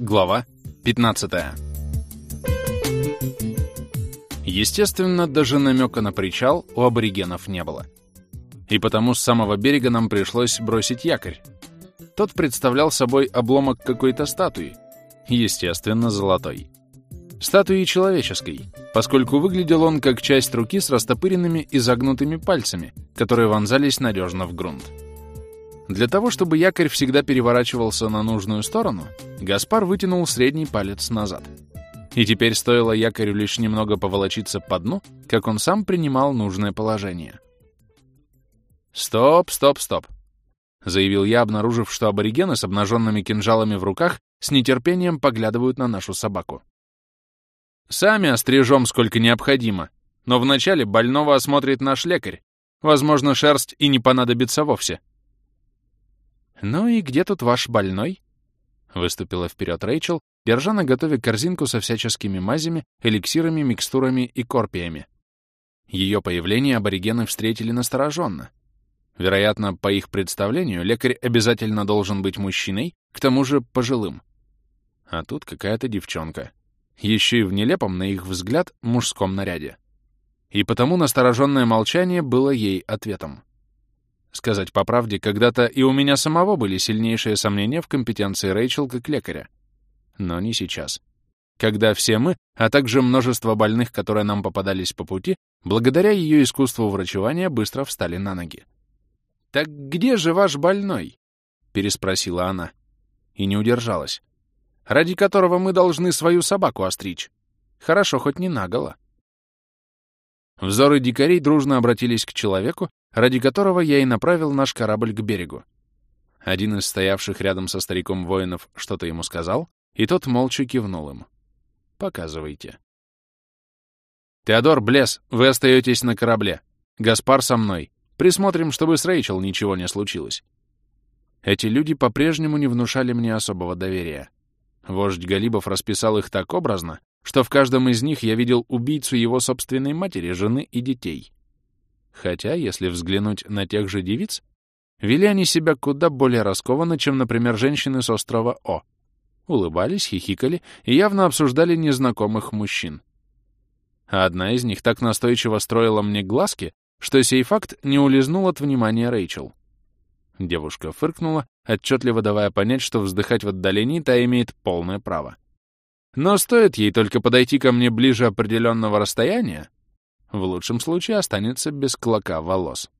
Глава 15 Естественно, даже намека на причал у аборигенов не было. И потому с самого берега нам пришлось бросить якорь. Тот представлял собой обломок какой-то статуи, естественно, золотой. Статуи человеческой, поскольку выглядел он как часть руки с растопыренными и загнутыми пальцами, которые вонзались надежно в грунт. Для того, чтобы якорь всегда переворачивался на нужную сторону, Гаспар вытянул средний палец назад. И теперь стоило якорю лишь немного поволочиться по дну, как он сам принимал нужное положение. «Стоп, стоп, стоп!» — заявил я, обнаружив, что аборигены с обнаженными кинжалами в руках с нетерпением поглядывают на нашу собаку. «Сами острижем сколько необходимо, но вначале больного осмотрит наш лекарь. Возможно, шерсть и не понадобится вовсе». «Ну и где тут ваш больной?» Выступила вперед Рэйчел, держа на готове корзинку со всяческими мазями, эликсирами, микстурами и корпиями. Ее появление аборигены встретили настороженно. Вероятно, по их представлению, лекарь обязательно должен быть мужчиной, к тому же пожилым. А тут какая-то девчонка. Еще и в нелепом, на их взгляд, мужском наряде. И потому настороженное молчание было ей ответом. Сказать по правде, когда-то и у меня самого были сильнейшие сомнения в компетенции Рэйчел как лекаря. Но не сейчас. Когда все мы, а также множество больных, которые нам попадались по пути, благодаря ее искусству врачевания быстро встали на ноги. «Так где же ваш больной?» — переспросила она. И не удержалась. «Ради которого мы должны свою собаку остричь. Хорошо, хоть не наголо». Взоры дикарей дружно обратились к человеку, ради которого я и направил наш корабль к берегу. Один из стоявших рядом со стариком воинов что-то ему сказал, и тот молча кивнул им. «Показывайте». «Теодор, Блес, вы остаетесь на корабле. Гаспар со мной. Присмотрим, чтобы с Рэйчел ничего не случилось». Эти люди по-прежнему не внушали мне особого доверия. Вождь Галибов расписал их так образно, что в каждом из них я видел убийцу его собственной матери, жены и детей. Хотя, если взглянуть на тех же девиц, вели они себя куда более раскованно, чем, например, женщины с острова О. Улыбались, хихикали и явно обсуждали незнакомых мужчин. Одна из них так настойчиво строила мне глазки, что сей факт не улизнул от внимания Рэйчел. Девушка фыркнула, отчетливо давая понять, что вздыхать в отдалении та имеет полное право. Но стоит ей только подойти ко мне ближе определенного расстояния, в лучшем случае останется без клока волос.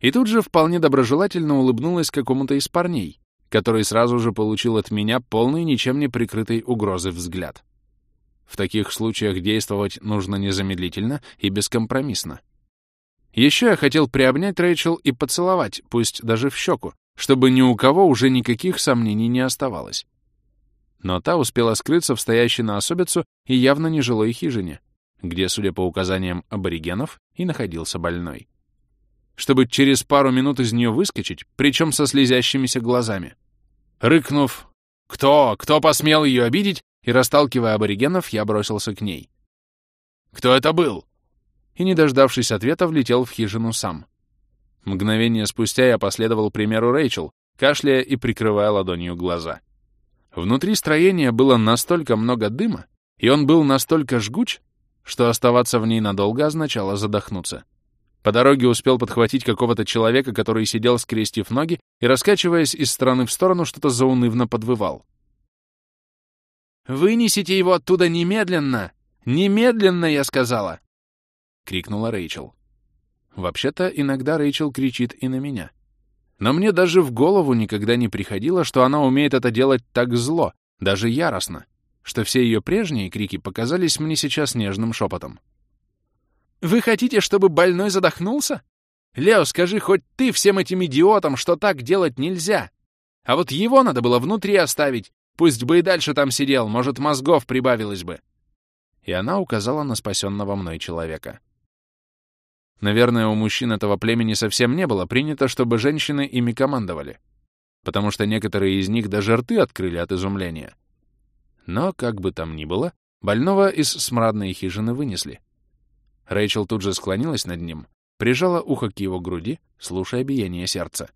И тут же вполне доброжелательно улыбнулась какому-то из парней, который сразу же получил от меня полный ничем не прикрытой угрозы взгляд. В таких случаях действовать нужно незамедлительно и бескомпромиссно. Еще я хотел приобнять Рэйчел и поцеловать, пусть даже в щеку, чтобы ни у кого уже никаких сомнений не оставалось. Но та успела скрыться в стоящей на особицу и явно нежилой хижине, где, судя по указаниям аборигенов, и находился больной. Чтобы через пару минут из нее выскочить, причем со слезящимися глазами. Рыкнув «Кто? Кто посмел ее обидеть?» и расталкивая аборигенов, я бросился к ней. «Кто это был?» И, не дождавшись ответа, влетел в хижину сам. Мгновение спустя я последовал примеру Рэйчел, кашляя и прикрывая ладонью глаза. Внутри строения было настолько много дыма, и он был настолько жгуч, что оставаться в ней надолго означало задохнуться. По дороге успел подхватить какого-то человека, который сидел, скрестив ноги, и, раскачиваясь из стороны в сторону, что-то заунывно подвывал. «Вынесите его оттуда немедленно! Немедленно, я сказала!» — крикнула Рэйчел. Вообще-то, иногда Рэйчел кричит и на меня. Но мне даже в голову никогда не приходило, что она умеет это делать так зло, даже яростно что все ее прежние крики показались мне сейчас нежным шепотом. «Вы хотите, чтобы больной задохнулся? Лео, скажи хоть ты всем этим идиотам, что так делать нельзя. А вот его надо было внутри оставить, пусть бы и дальше там сидел, может, мозгов прибавилось бы». И она указала на спасенного мной человека. Наверное, у мужчин этого племени совсем не было принято, чтобы женщины ими командовали, потому что некоторые из них даже рты открыли от изумления. Но, как бы там ни было, больного из смрадной хижины вынесли. Рэйчел тут же склонилась над ним, прижала ухо к его груди, слушая биение сердца.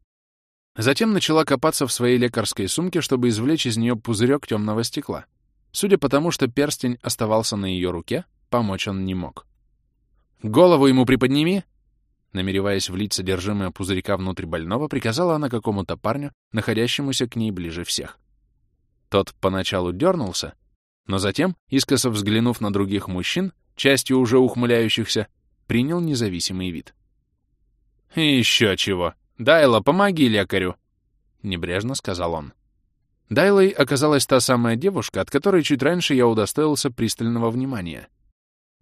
Затем начала копаться в своей лекарской сумке, чтобы извлечь из нее пузырек темного стекла. Судя по тому, что перстень оставался на ее руке, помочь он не мог. «Голову ему приподними!» Намереваясь влить содержимое пузырька внутрь больного, приказала она какому-то парню, находящемуся к ней ближе всех. Тот поначалу дернулся, но затем, искоса взглянув на других мужчин, частью уже ухмыляющихся, принял независимый вид. «И еще чего! Дайла, помоги лекарю!» — небрежно сказал он. Дайлой оказалась та самая девушка, от которой чуть раньше я удостоился пристального внимания.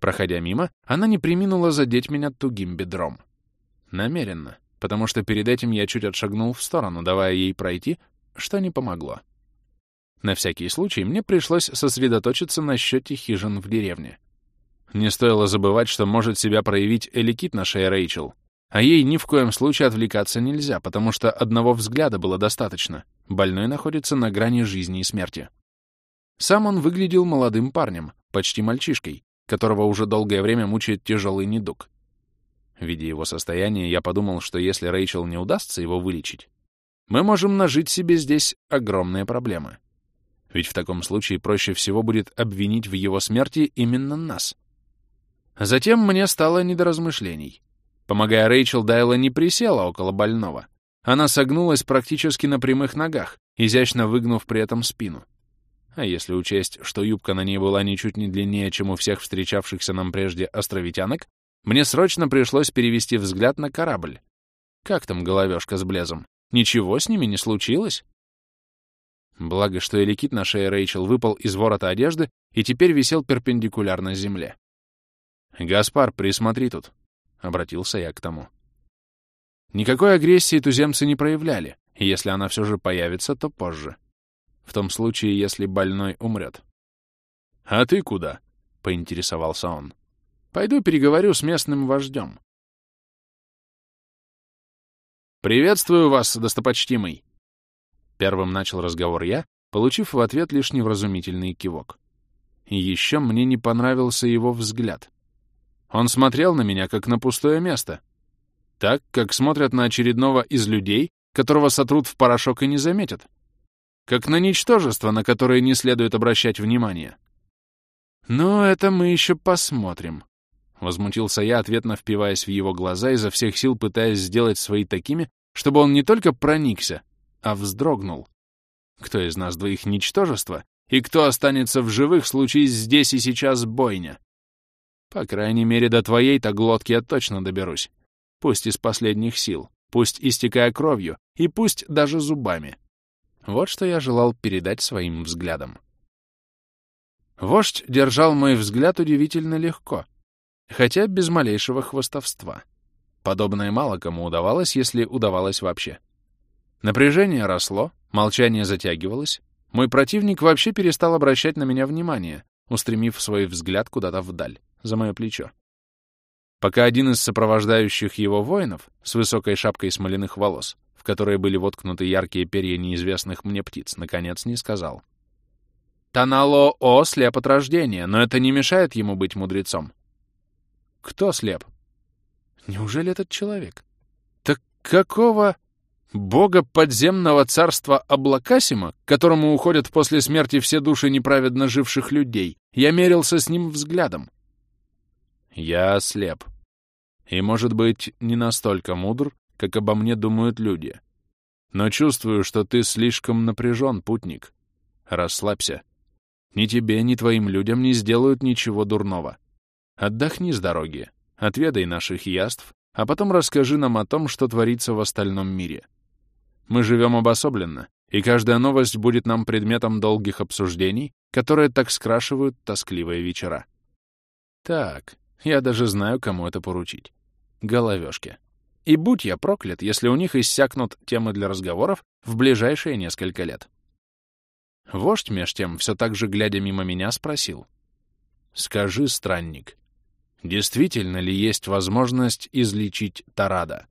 Проходя мимо, она не приминула задеть меня тугим бедром. Намеренно, потому что перед этим я чуть отшагнул в сторону, давая ей пройти, что не помогло. На всякий случай мне пришлось сосредоточиться на счете хижин в деревне. Не стоило забывать, что может себя проявить Эликит на шее Рэйчел, а ей ни в коем случае отвлекаться нельзя, потому что одного взгляда было достаточно. Больной находится на грани жизни и смерти. Сам он выглядел молодым парнем, почти мальчишкой, которого уже долгое время мучает тяжелый недуг. Видя его состояние, я подумал, что если Рэйчел не удастся его вылечить, мы можем нажить себе здесь огромные проблемы. Ведь в таком случае проще всего будет обвинить в его смерти именно нас. Затем мне стало не до размышлений. Помогая Рэйчел, Дайла не присела около больного. Она согнулась практически на прямых ногах, изящно выгнув при этом спину. А если учесть, что юбка на ней была ничуть не длиннее, чем у всех встречавшихся нам прежде островитянок, мне срочно пришлось перевести взгляд на корабль. Как там головешка с блезом? Ничего с ними не случилось? Благо, что эликит на шее Рэйчел выпал из ворота одежды и теперь висел перпендикулярно земле. «Гаспар, присмотри тут», — обратился я к тому. Никакой агрессии туземцы не проявляли, и если она все же появится, то позже. В том случае, если больной умрет. «А ты куда?» — поинтересовался он. Пойду переговорю с местным вождем. «Приветствую вас, достопочтимый!» Первым начал разговор я, получив в ответ лишь невразумительный кивок. И еще мне не понравился его взгляд. Он смотрел на меня, как на пустое место. Так, как смотрят на очередного из людей, которого сотрут в порошок и не заметят. Как на ничтожество, на которое не следует обращать внимание. Но это мы еще посмотрим. Возмутился я, ответно впиваясь в его глаза, изо всех сил пытаясь сделать свои такими, чтобы он не только проникся, а вздрогнул. Кто из нас двоих ничтожество, и кто останется в живых, случись здесь и сейчас бойня? По крайней мере, до твоей-то глотки я точно доберусь. Пусть из последних сил, пусть истекая кровью, и пусть даже зубами. Вот что я желал передать своим взглядом. Вождь держал мой взгляд удивительно легко — хотя без малейшего хвостовства. Подобное мало кому удавалось, если удавалось вообще. Напряжение росло, молчание затягивалось. Мой противник вообще перестал обращать на меня внимание, устремив свой взгляд куда-то вдаль, за мое плечо. Пока один из сопровождающих его воинов с высокой шапкой смоляных волос, в которые были воткнуты яркие перья неизвестных мне птиц, наконец не сказал. Танало О слеп от рождения, но это не мешает ему быть мудрецом. Кто слеп? Неужели этот человек? Так какого бога подземного царства Аблакасима, к которому уходят после смерти все души неправедно живших людей, я мерился с ним взглядом? Я слеп. И, может быть, не настолько мудр, как обо мне думают люди. Но чувствую, что ты слишком напряжен, путник. Расслабься. Ни тебе, ни твоим людям не сделают ничего дурного. Отдохни с дороги, отведай наших яств, а потом расскажи нам о том, что творится в остальном мире. Мы живем обособленно, и каждая новость будет нам предметом долгих обсуждений, которые так скрашивают тоскливые вечера. Так, я даже знаю, кому это поручить. Головешке. И будь я проклят, если у них иссякнут темы для разговоров в ближайшие несколько лет. Вождь, меж тем, все так же глядя мимо меня, спросил. «Скажи, странник, Действительно ли есть возможность излечить Тарада?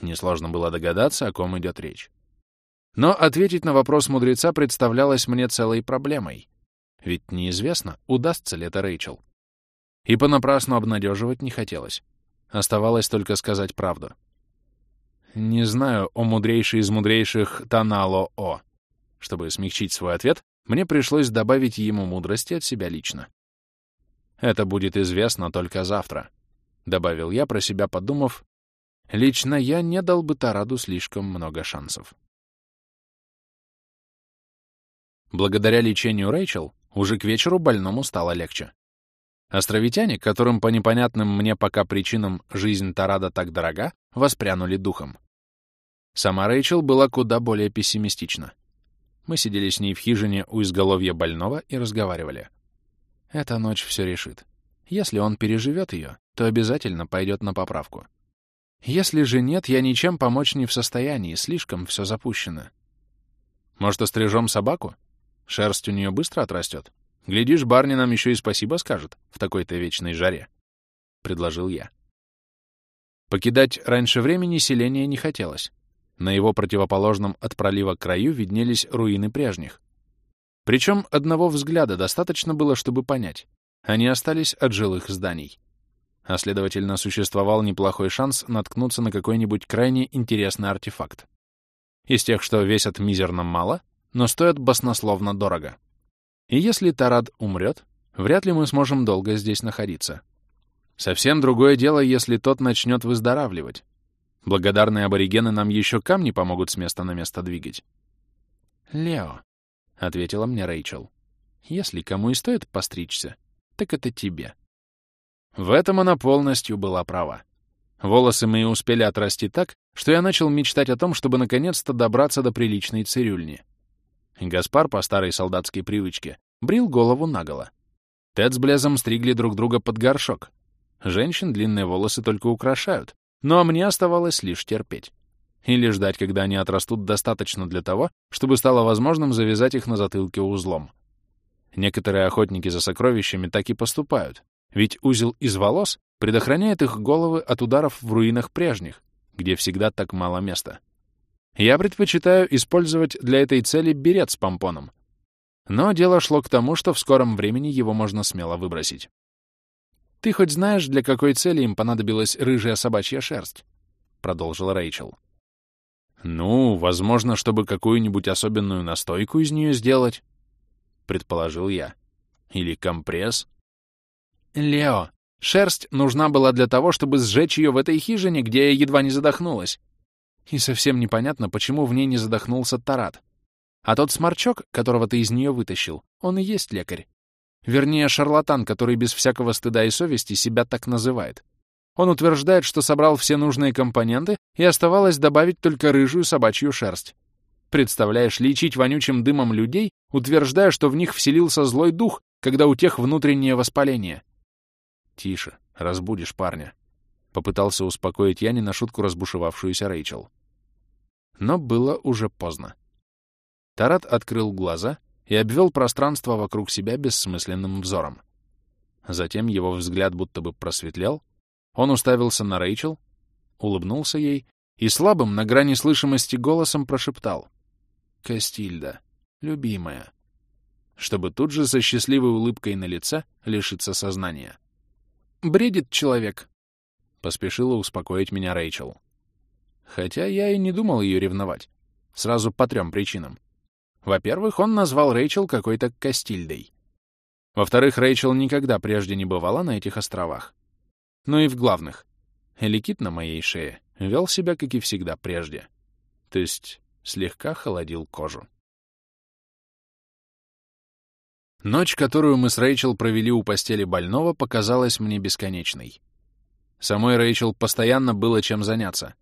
Несложно было догадаться, о ком идет речь. Но ответить на вопрос мудреца представлялось мне целой проблемой. Ведь неизвестно, удастся ли это Рэйчел. И понапрасну обнадеживать не хотелось. Оставалось только сказать правду. Не знаю, о мудрейший из мудрейших Танало-О. Чтобы смягчить свой ответ, мне пришлось добавить ему мудрости от себя лично. Это будет известно только завтра, — добавил я, про себя подумав. Лично я не дал бы Тараду слишком много шансов. Благодаря лечению Рэйчел, уже к вечеру больному стало легче. Островитяне, которым по непонятным мне пока причинам жизнь Тарада так дорога, воспрянули духом. Сама Рэйчел была куда более пессимистична. Мы сидели с ней в хижине у изголовья больного и разговаривали. Эта ночь все решит. Если он переживет ее, то обязательно пойдет на поправку. Если же нет, я ничем помочь не в состоянии, слишком все запущено. Может, острижем собаку? Шерсть у нее быстро отрастет. Глядишь, барни нам еще и спасибо скажет в такой-то вечной жаре. Предложил я. Покидать раньше времени селение не хотелось. На его противоположном от пролива краю виднелись руины прежних. Причем одного взгляда достаточно было, чтобы понять. Они остались от жилых зданий. А следовательно, существовал неплохой шанс наткнуться на какой-нибудь крайне интересный артефакт. Из тех, что весят мизерно мало, но стоят баснословно дорого. И если Тарад умрет, вряд ли мы сможем долго здесь находиться. Совсем другое дело, если тот начнет выздоравливать. Благодарные аборигены нам еще камни помогут с места на место двигать. «Лео», — ответила мне Рэйчел, — «если кому и стоит постричься, так это тебе». В этом она полностью была права. Волосы мои успели отрасти так, что я начал мечтать о том, чтобы наконец-то добраться до приличной цирюльни. Гаспар, по старой солдатской привычке, брил голову наголо. Тед с Блезом стригли друг друга под горшок. Женщин длинные волосы только украшают, ну а мне оставалось лишь терпеть. Или ждать, когда они отрастут достаточно для того, чтобы стало возможным завязать их на затылке узлом. Некоторые охотники за сокровищами так и поступают, ведь узел из волос предохраняет их головы от ударов в руинах прежних, где всегда так мало места. Я предпочитаю использовать для этой цели берет с помпоном. Но дело шло к тому, что в скором времени его можно смело выбросить. «Ты хоть знаешь, для какой цели им понадобилась рыжая собачья шерсть?» — продолжила Рэйчел. «Ну, возможно, чтобы какую-нибудь особенную настойку из нее сделать», — предположил я. «Или компресс». «Лео, шерсть нужна была для того, чтобы сжечь ее в этой хижине, где я едва не задохнулась. И совсем непонятно, почему в ней не задохнулся Тарат. А тот сморчок, которого ты из нее вытащил, он и есть лекарь. Вернее, шарлатан, который без всякого стыда и совести себя так называет. Он утверждает, что собрал все нужные компоненты, и оставалось добавить только рыжую собачью шерсть. Представляешь, лечить вонючим дымом людей, утверждая, что в них вселился злой дух, когда у тех внутреннее воспаление. Тише, разбудишь парня. Попытался успокоить я не на шутку разбушевавшуюся Рэйчел. Но было уже поздно. Тарат открыл глаза и обвел пространство вокруг себя бессмысленным взором. Затем его взгляд будто бы просветлел, он уставился на Рэйчел, улыбнулся ей и слабым, на грани слышимости голосом прошептал «Кастильда, любимая», чтобы тут же со счастливой улыбкой на лице лишиться сознания. «Бредит человек», — поспешила успокоить меня Рэйчел. Хотя я и не думал ее ревновать. Сразу по трем причинам. Во-первых, он назвал Рэйчел какой-то Кастильдой. Во-вторых, Рэйчел никогда прежде не бывала на этих островах. Ну и в главных. Эликит на моей шее вел себя, как и всегда прежде. То есть слегка холодил кожу. Ночь, которую мы с Рэйчел провели у постели больного, показалась мне бесконечной. Самой Рэйчел постоянно было чем заняться.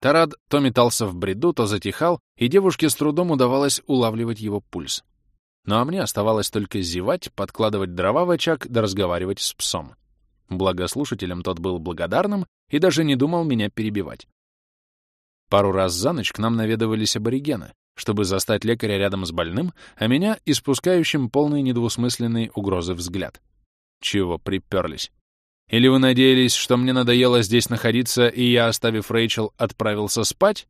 Тарад то метался в бреду, то затихал, и девушке с трудом удавалось улавливать его пульс. Ну а мне оставалось только зевать, подкладывать дрова в очаг да разговаривать с псом. Благослушателем тот был благодарным и даже не думал меня перебивать. Пару раз за ночь к нам наведывались аборигены, чтобы застать лекаря рядом с больным, а меня — испускающим полные недвусмысленные угрозы взгляд. Чего приперлись? Или вы надеялись, что мне надоело здесь находиться, и я, оставив Рэйчел, отправился спать?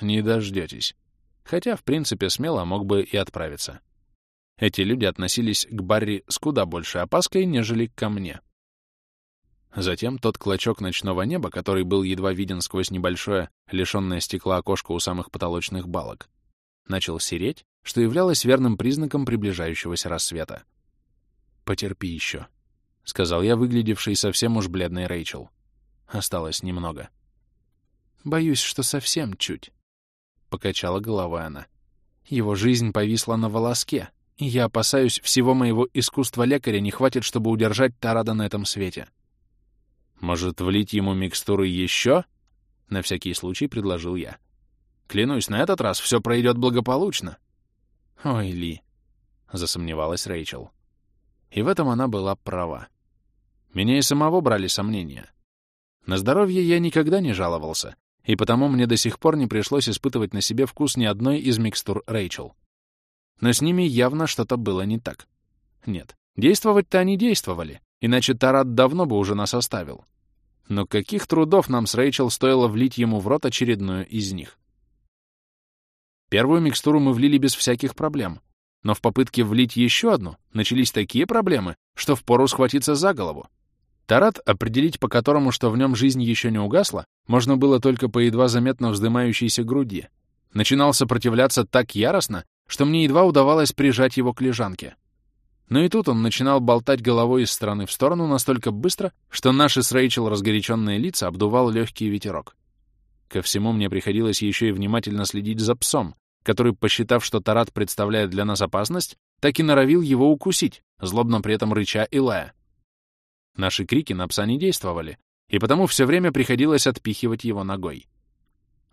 Не дождетесь. Хотя, в принципе, смело мог бы и отправиться. Эти люди относились к Барри с куда большей опаской, нежели ко мне. Затем тот клочок ночного неба, который был едва виден сквозь небольшое, лишённое стекла окошко у самых потолочных балок, начал сереть, что являлось верным признаком приближающегося рассвета. «Потерпи еще», — сказал я, выглядевший совсем уж бледной Рэйчел. «Осталось немного». «Боюсь, что совсем чуть», — покачала головой она. «Его жизнь повисла на волоске, и я опасаюсь, всего моего искусства лекаря не хватит, чтобы удержать Тарада на этом свете». «Может, влить ему микстуры еще?» — на всякий случай предложил я. «Клянусь, на этот раз все пройдет благополучно». «Ой, Ли», — засомневалась Рэйчел. И в этом она была права. Меня и самого брали сомнения. На здоровье я никогда не жаловался, и потому мне до сих пор не пришлось испытывать на себе вкус ни одной из микстур Рэйчел. Но с ними явно что-то было не так. Нет, действовать-то они действовали, иначе Тарат давно бы уже нас оставил. Но каких трудов нам с Рэйчел стоило влить ему в рот очередную из них? Первую микстуру мы влили без всяких проблем, но в попытке влить еще одну начались такие проблемы, что впору схватиться за голову. Тарат, определить по которому, что в нем жизнь еще не угасла, можно было только по едва заметно вздымающейся груди. Начинал сопротивляться так яростно, что мне едва удавалось прижать его к лежанке. Но и тут он начинал болтать головой из стороны в сторону настолько быстро, что наши с Рэйчел разгоряченные лица обдувал легкий ветерок. Ко всему мне приходилось еще и внимательно следить за псом, который, посчитав, что Тарат представляет для нас опасность, так и норовил его укусить, злобно при этом рыча и лая. Наши крики на пса не действовали, и потому все время приходилось отпихивать его ногой.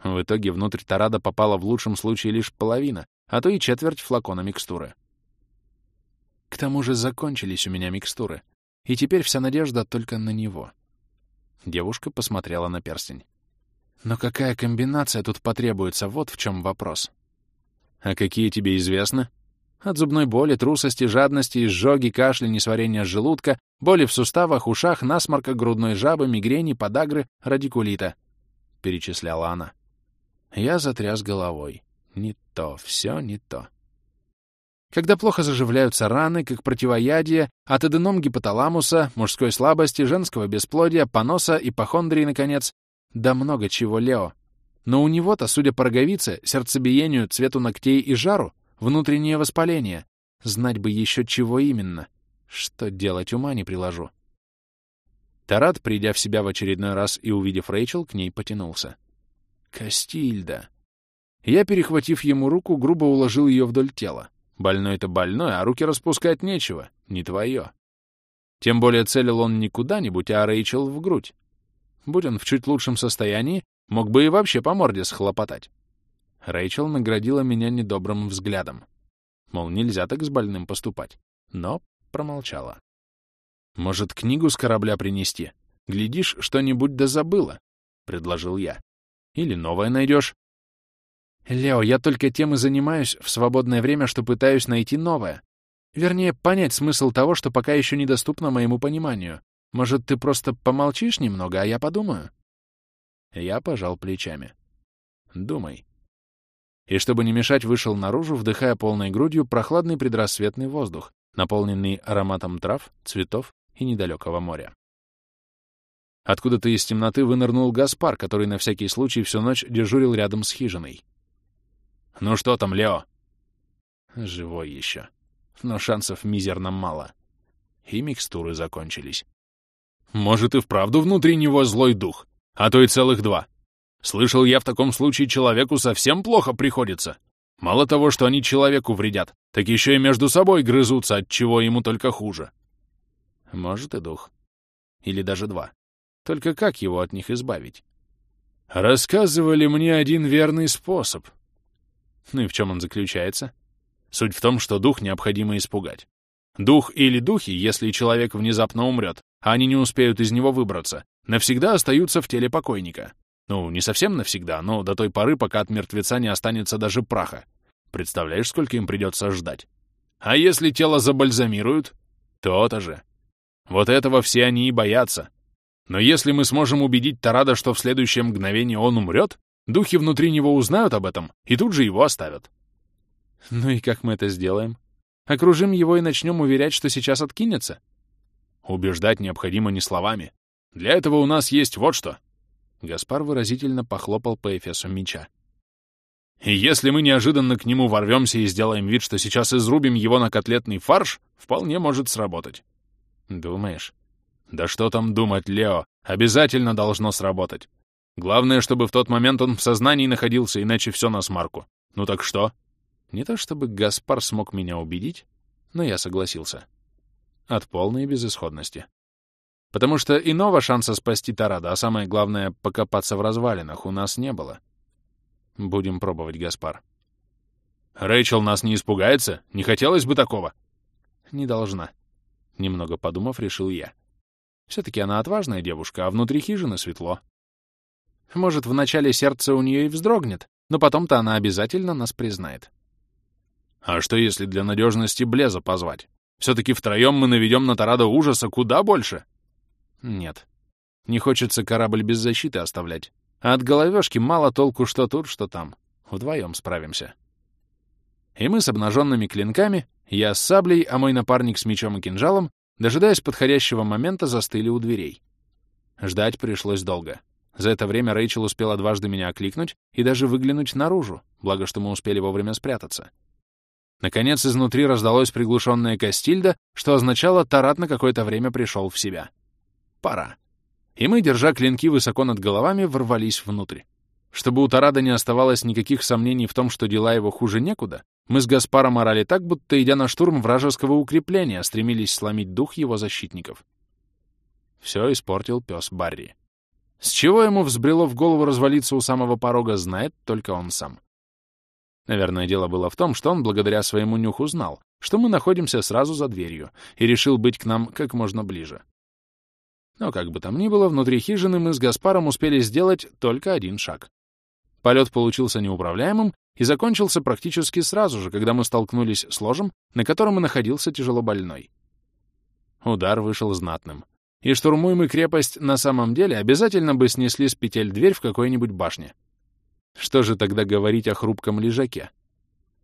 В итоге внутрь Тарада попала в лучшем случае лишь половина, а то и четверть флакона микстуры. К тому же закончились у меня микстуры, и теперь вся надежда только на него. Девушка посмотрела на перстень. Но какая комбинация тут потребуется, вот в чем вопрос. А какие тебе известны? От зубной боли, трусости, жадности, изжоги, кашля, несварения желудка, боли в суставах, ушах, насморка, грудной жабы, мигрени, подагры, радикулита. Перечисляла она. Я затряс головой. Не то, все не то. Когда плохо заживляются раны, как противоядие, от аденом гипоталамуса, мужской слабости, женского бесплодия, поноса, ипохондрии, наконец. Да много чего, Лео. Но у него-то, судя по роговице, сердцебиению, цвету ногтей и жару, внутреннее воспаление. Знать бы еще чего именно. Что делать, ума не приложу. Тарат, придя в себя в очередной раз и увидев Рэйчел, к ней потянулся. «Кастильда!» Я, перехватив ему руку, грубо уложил ее вдоль тела. Больной-то больной, а руки распускать нечего, не твое. Тем более целил он не куда-нибудь, а Рэйчел в грудь. Будь он в чуть лучшем состоянии, мог бы и вообще по морде схлопотать. Рэйчел наградила меня недобрым взглядом. Мол, нельзя так с больным поступать. Но промолчала. «Может, книгу с корабля принести? Глядишь, что-нибудь да забыла», — предложил я. «Или новое найдешь, «Лео, я только тем и занимаюсь в свободное время, что пытаюсь найти новое. Вернее, понять смысл того, что пока еще недоступно моему пониманию. Может, ты просто помолчишь немного, а я подумаю?» Я пожал плечами. «Думай». И чтобы не мешать, вышел наружу, вдыхая полной грудью прохладный предрассветный воздух, наполненный ароматом трав, цветов и недалекого моря. Откуда-то из темноты вынырнул Гаспар, который на всякий случай всю ночь дежурил рядом с хижиной. «Ну что там, Лео?» «Живой еще. Но шансов мизерно мало. И микстуры закончились». «Может, и вправду внутри него злой дух, а то и целых два. Слышал я, в таком случае человеку совсем плохо приходится. Мало того, что они человеку вредят, так еще и между собой грызутся, от чего ему только хуже». «Может, и дух. Или даже два. Только как его от них избавить?» «Рассказывали мне один верный способ», ну и в чем он заключается? Суть в том, что дух необходимо испугать. Дух или духи, если человек внезапно умрет, а они не успеют из него выбраться, навсегда остаются в теле покойника. Ну, не совсем навсегда, но до той поры, пока от мертвеца не останется даже праха. Представляешь, сколько им придется ждать? А если тело забальзамируют? То-то же. Вот этого все они и боятся. Но если мы сможем убедить Тарада, что в следующее мгновение он умрет, Духи внутри него узнают об этом и тут же его оставят. Ну и как мы это сделаем? Окружим его и начнем уверять, что сейчас откинется? Убеждать необходимо не словами. Для этого у нас есть вот что!» Гаспар выразительно похлопал по эфесу меча. «И если мы неожиданно к нему ворвемся и сделаем вид, что сейчас изрубим его на котлетный фарш, вполне может сработать». «Думаешь?» «Да что там думать, Лео? Обязательно должно сработать. Главное, чтобы в тот момент он в сознании находился, иначе все на смарку. Ну так что?» Не то чтобы Гаспар смог меня убедить, но я согласился. От полной безысходности. Потому что иного шанса спасти Тарада, а самое главное — покопаться в развалинах, у нас не было. Будем пробовать, Гаспар. Рэйчел нас не испугается? Не хотелось бы такого? Не должна. Немного подумав, решил я. Все-таки она отважная девушка, а внутри хижины светло. Может, в начале сердце у нее и вздрогнет, но потом-то она обязательно нас признает. А что, если для надежности Блеза позвать? Все-таки втроем мы наведем на Тарадо ужаса куда больше. Нет. Не хочется корабль без защиты оставлять. А от головешки мало толку что тут, что там. Вдвоем справимся. И мы с обнаженными клинками, я с саблей, а мой напарник с мечом и кинжалом, дожидаясь подходящего момента, застыли у дверей. Ждать пришлось долго. За это время Рэйчел успела дважды меня окликнуть и даже выглянуть наружу, благо что мы успели вовремя спрятаться. Наконец, изнутри раздалось приглушенное Кастильда, что означало, Тарат на какое-то время пришел в себя. Пора. И мы, держа клинки высоко над головами, ворвались внутрь. Чтобы у Тарада не оставалось никаких сомнений в том, что дела его хуже некуда, мы с Гаспаром орали так, будто, идя на штурм вражеского укрепления, стремились сломить дух его защитников. Все испортил пес Барри. С чего ему взбрело в голову развалиться у самого порога, знает только он сам. Наверное, дело было в том, что он благодаря своему нюху знал, что мы находимся сразу за дверью, и решил быть к нам как можно ближе. Но как бы там ни было, внутри хижины мы с Гаспаром успели сделать только один шаг. Полет получился неуправляемым и закончился практически сразу же, когда мы столкнулись с ложем, на котором и находился тяжелобольной. Удар вышел знатным. И штурмуемый крепость на самом деле обязательно бы снесли с петель дверь в какой-нибудь башне. Что же тогда говорить о хрупком лежаке?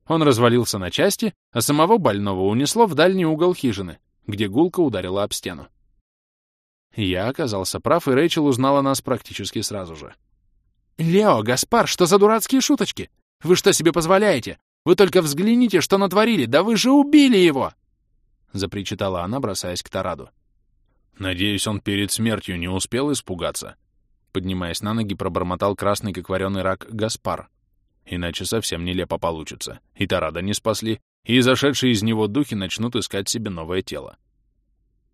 Он развалился на части, а самого больного унесло в дальний угол хижины, где гулка ударила об стену. Я оказался прав, и Рэйчел узнала нас практически сразу же. «Лео, Гаспар, что за дурацкие шуточки? Вы что себе позволяете? Вы только взгляните, что натворили! Да вы же убили его!» Запричитала она, бросаясь к Тараду. «Надеюсь, он перед смертью не успел испугаться», Поднимаясь на ноги, пробормотал красный, как вареный рак, Гаспар. Иначе совсем нелепо получится. И Тарада не спасли, и зашедшие из него духи начнут искать себе новое тело.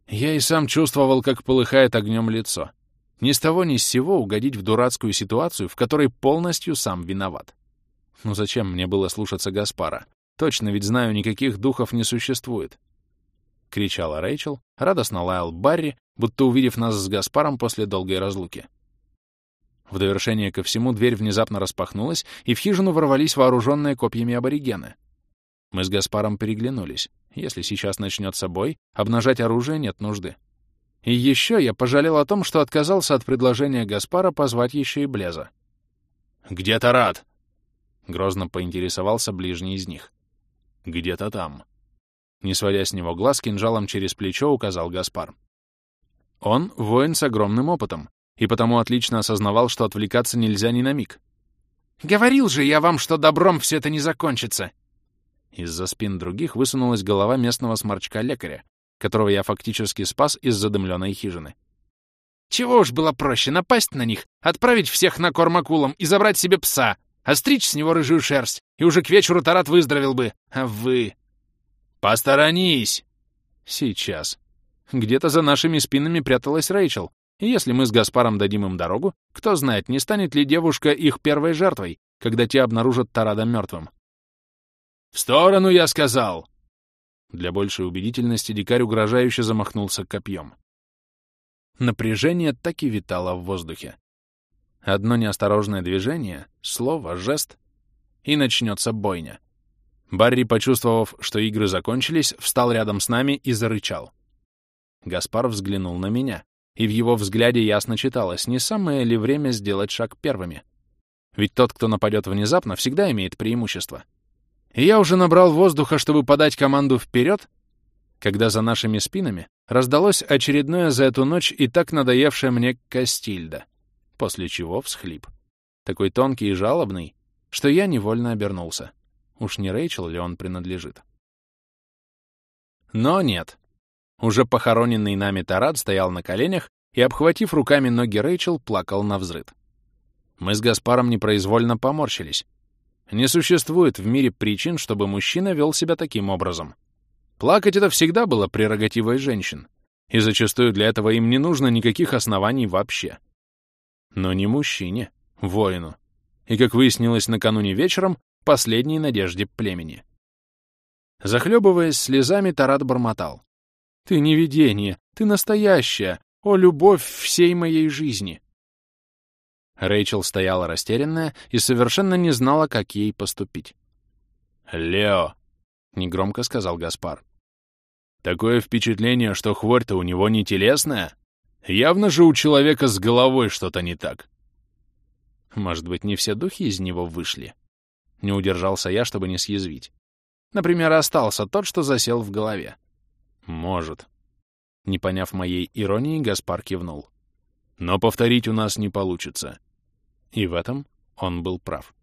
Я и сам чувствовал, как полыхает огнем лицо. Ни с того ни с сего угодить в дурацкую ситуацию, в которой полностью сам виноват. Ну зачем мне было слушаться Гаспара? Точно ведь знаю, никаких духов не существует. Кричала Рэйчел, радостно лаял Барри, будто увидев нас с Гаспаром после долгой разлуки. В довершение ко всему дверь внезапно распахнулась, и в хижину ворвались вооруженные копьями аборигены. Мы с Гаспаром переглянулись. Если сейчас начнется бой, обнажать оружие нет нужды. И еще я пожалел о том, что отказался от предложения Гаспара позвать еще и Блеза. «Где Тарат?» — грозно поинтересовался ближний из них. «Где-то там». Не сводя с него глаз, кинжалом через плечо указал Гаспар. Он — воин с огромным опытом, и потому отлично осознавал, что отвлекаться нельзя ни на миг. «Говорил же я вам, что добром все это не закончится!» Из-за спин других высунулась голова местного сморчка-лекаря, которого я фактически спас из задымленной хижины. «Чего уж было проще, напасть на них, отправить всех на корм акулам и забрать себе пса, остричь с него рыжую шерсть, и уже к вечеру Тарат выздоровел бы, а вы...» «Посторонись!» «Сейчас». Где-то за нашими спинами пряталась Рэйчел, и если мы с Гаспаром дадим им дорогу, кто знает, не станет ли девушка их первой жертвой, когда те обнаружат Тарада мертвым. «В сторону, я сказал!» Для большей убедительности дикарь угрожающе замахнулся копьем. Напряжение так и витало в воздухе. Одно неосторожное движение, слово, жест, и начнется бойня. Барри, почувствовав, что игры закончились, встал рядом с нами и зарычал. Гаспар взглянул на меня и в его взгляде ясно читалось, не самое ли время сделать шаг первыми. Ведь тот, кто нападет внезапно, всегда имеет преимущество. И я уже набрал воздуха, чтобы подать команду вперед, когда за нашими спинами раздалось очередное за эту ночь и так надоевшее мне Кастильда, после чего всхлип. Такой тонкий и жалобный, что я невольно обернулся. Уж не Рэйчел ли он принадлежит? Но нет. Уже похороненный нами Тарат стоял на коленях и, обхватив руками ноги Рэйчел, плакал на взрыд. Мы с Гаспаром непроизвольно поморщились. Не существует в мире причин, чтобы мужчина вел себя таким образом. Плакать — это всегда было прерогативой женщин, и зачастую для этого им не нужно никаких оснований вообще. Но не мужчине, воину. И, как выяснилось накануне вечером, последней надежде племени. Захлебываясь слезами, Тарат бормотал. «Ты не видение, ты настоящая, о, любовь всей моей жизни!» Рэйчел стояла растерянная и совершенно не знала, как ей поступить. «Лео!» — негромко сказал Гаспар. «Такое впечатление, что хворь-то у него не телесная. Явно же у человека с головой что-то не так». Может быть, не все духи из него вышли? Не удержался я, чтобы не съязвить. Например, остался тот, что засел в голове. Может. Не поняв моей иронии, Гаспар кивнул. Но повторить у нас не получится. И в этом он был прав.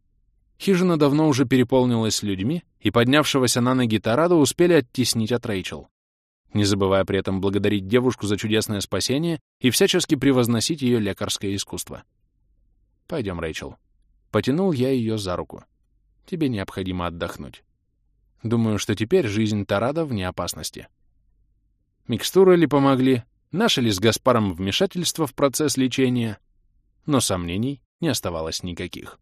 Хижина давно уже переполнилась людьми, и поднявшегося на ноги Тараду успели оттеснить от Рэйчел, не забывая при этом благодарить девушку за чудесное спасение и всячески превозносить ее лекарское искусство. «Пойдем, Рэйчел». Потянул я ее за руку. «Тебе необходимо отдохнуть». Думаю, что теперь жизнь Тарада вне опасности. Микстуры ли помогли, наши ли с Гаспаром вмешательство в процесс лечения, но сомнений не оставалось никаких.